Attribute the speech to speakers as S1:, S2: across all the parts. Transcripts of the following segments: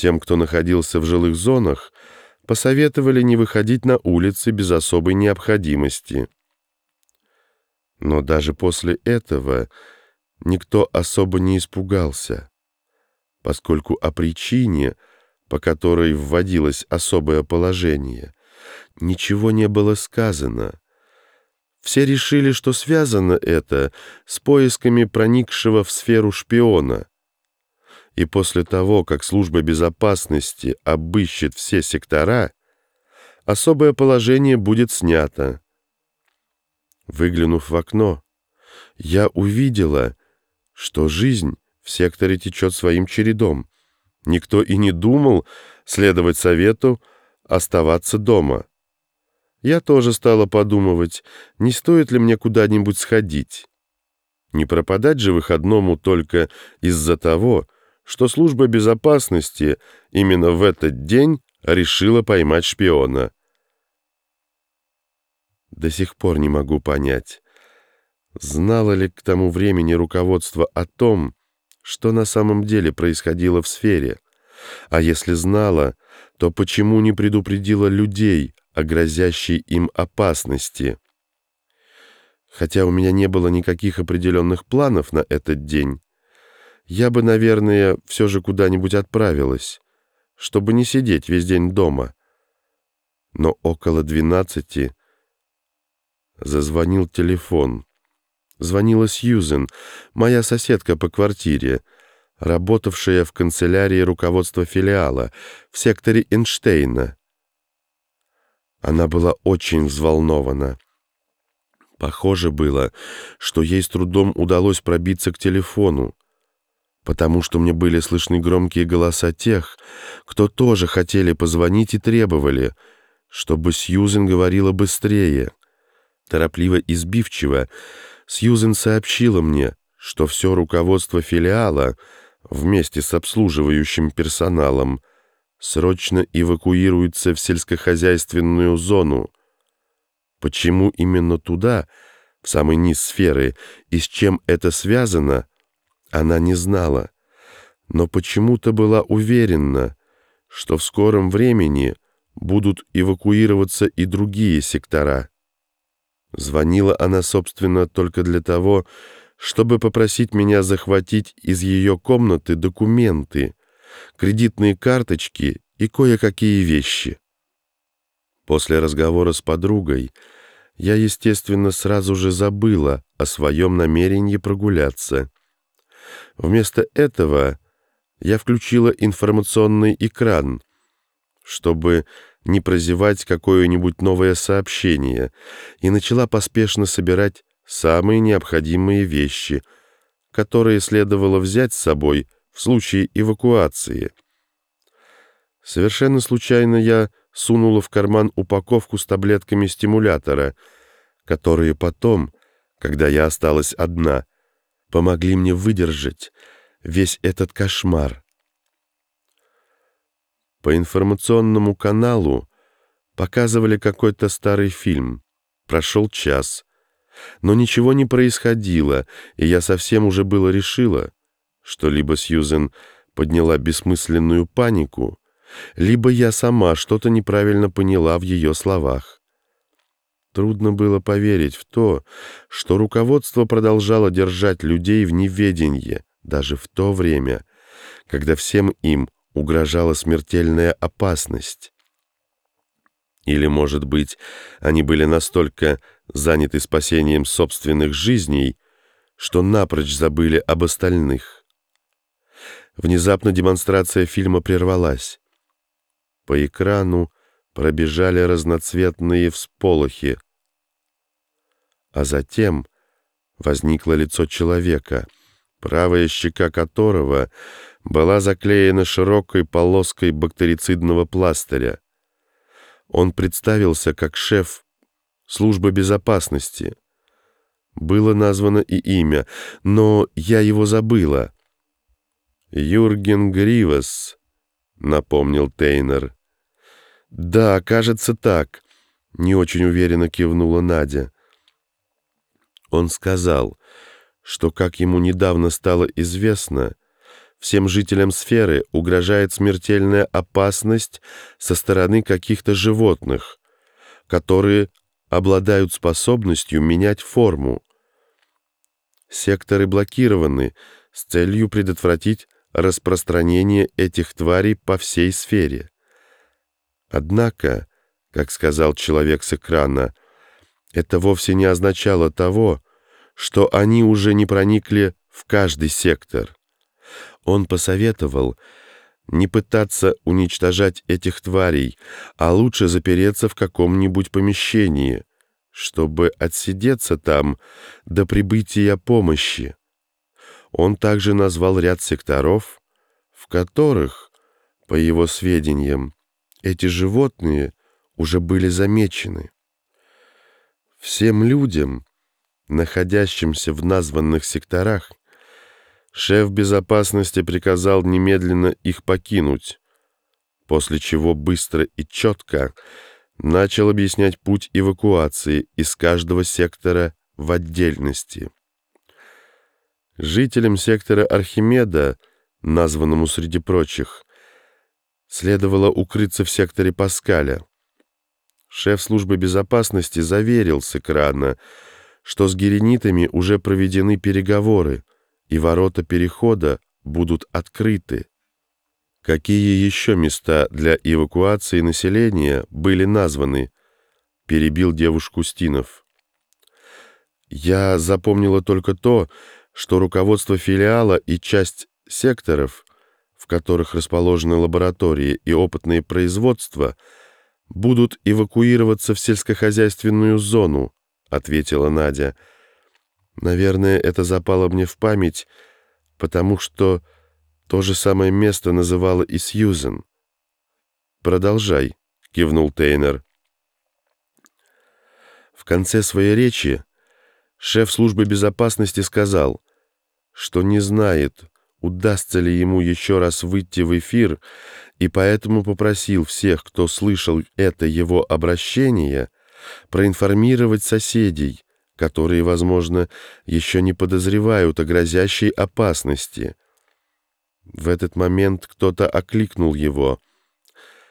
S1: Тем, кто находился в жилых зонах, посоветовали не выходить на улицы без особой необходимости. Но даже после этого никто особо не испугался, поскольку о причине, по которой вводилось особое положение, ничего не было сказано. Все решили, что связано это с поисками проникшего в сферу шпиона. И после того, как служба безопасности обыщет все сектора, особое положение будет снято. Выглянув в окно, я увидела, что жизнь в секторе течет своим чередом. Никто и не думал следовать совету оставаться дома. Я тоже стала подумывать, не стоит ли мне куда-нибудь сходить. Не пропадать же выходному только из-за того, что служба безопасности именно в этот день решила поймать шпиона. До сих пор не могу понять, знало ли к тому времени руководство о том, что на самом деле происходило в сфере, а если знало, то почему не предупредило людей о грозящей им опасности? Хотя у меня не было никаких определенных планов на этот день, я бы, наверное, все же куда-нибудь отправилась, чтобы не сидеть весь день дома. Но около двенадцати зазвонил телефон. Звонила Сьюзен, моя соседка по квартире, работавшая в канцелярии руководства филиала в секторе Эйнштейна. Она была очень взволнована. Похоже было, что ей с трудом удалось пробиться к телефону, потому что мне были слышны громкие голоса тех, кто тоже хотели позвонить и требовали, чтобы Сьюзен говорила быстрее. Торопливо и сбивчиво Сьюзен сообщила мне, что все руководство филиала вместе с обслуживающим персоналом срочно эвакуируется в сельскохозяйственную зону. Почему именно туда, в самый низ сферы, и с чем это связано, она не знала, но почему-то была уверена, что в скором времени будут эвакуироваться и другие сектора. Звонила она, собственно, только для того, чтобы попросить меня захватить из ее комнаты документы, кредитные карточки и кое-какие вещи. После разговора с подругой я, естественно, сразу же забыла о своем намерении прогуляться. Вместо этого я включила информационный экран, чтобы не прозевать какое-нибудь новое сообщение, и начала поспешно собирать самые необходимые вещи, которые следовало взять с собой в случае эвакуации. Совершенно случайно я сунула в карман упаковку с таблетками стимулятора, которые потом, когда я осталась одна, помогли мне выдержать весь этот кошмар. По информационному каналу показывали какой-то старый фильм. Прошел час. Но ничего не происходило, и я совсем уже было решила, что либо Сьюзен подняла бессмысленную панику, либо я сама что-то неправильно поняла в ее словах. Трудно было поверить в то, что руководство продолжало держать людей в неведении даже в то время, когда всем им угрожала смертельная опасность. Или, может быть, они были настолько заняты спасением собственных жизней, что напрочь забыли об остальных. Внезапно демонстрация фильма прервалась. По экрану пробежали разноцветные всполохи, а затем возникло лицо человека, правая щека которого была заклеена широкой полоской бактерицидного пластыря. Он представился как шеф службы безопасности. Было названо и имя, но я его забыла. «Юрген Гривас», — напомнил Тейнер. «Да, кажется так», — не очень уверенно кивнула Надя. Он сказал, что, как ему недавно стало известно, всем жителям сферы угрожает смертельная опасность со стороны каких-то животных, которые обладают способностью менять форму. Секторы блокированы с целью предотвратить распространение этих тварей по всей сфере. Однако, как сказал человек с экрана, это вовсе не означало того, что они уже не проникли в каждый сектор. Он посоветовал не пытаться уничтожать этих тварей, а лучше запереться в каком-нибудь помещении, чтобы отсидеться там до прибытия помощи. Он также назвал ряд секторов, в которых, по его сведениям, эти животные уже были замечены. Всем людям, находящимся в названных секторах, шеф безопасности приказал немедленно их покинуть, после чего быстро и четко начал объяснять путь эвакуации из каждого сектора в отдельности. Жителям сектора Архимеда, названному среди прочих, следовало укрыться в секторе Паскаля. Шеф службы безопасности заверил с экрана, что с геренитами уже проведены переговоры, и ворота перехода будут открыты. Какие еще места для эвакуации населения были названы? Перебил девушку Стинов. Я запомнила только то, что руководство филиала и часть секторов, в которых расположены лаборатории и опытные производства, будут эвакуироваться в сельскохозяйственную зону, ответила Надя. Наверное, это запало мне в память, потому что то же самое место называла и Сьюзен. «Продолжай», — кивнул Тейнер. В конце своей речи шеф службы безопасности сказал, что не знает, удастся ли ему еще раз выйти в эфир, и поэтому попросил всех, кто слышал это его обращение, проинформировать соседей, которые, возможно, еще не подозревают о грозящей опасности. В этот момент кто-то окликнул его.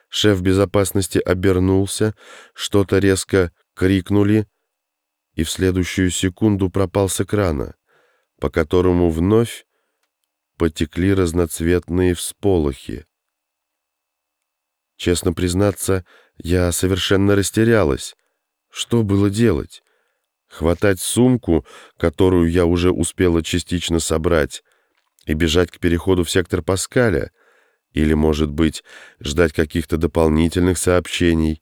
S1: Шеф безопасности обернулся, что-то резко крикнули, и в следующую секунду пропал с экрана, по которому вновь потекли разноцветные всполохи. Честно признаться, я совершенно растерялась. Что было делать? Хватать сумку, которую я уже успела частично собрать, и бежать к переходу в сектор Паскаля? Или, может быть, ждать каких-то дополнительных сообщений?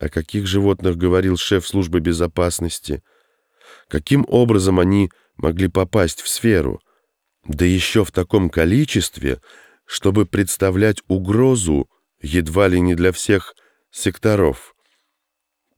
S1: О каких животных говорил шеф службы безопасности? Каким образом они могли попасть в сферу? Да еще в таком количестве, чтобы представлять угрозу едва ли не для всех секторов.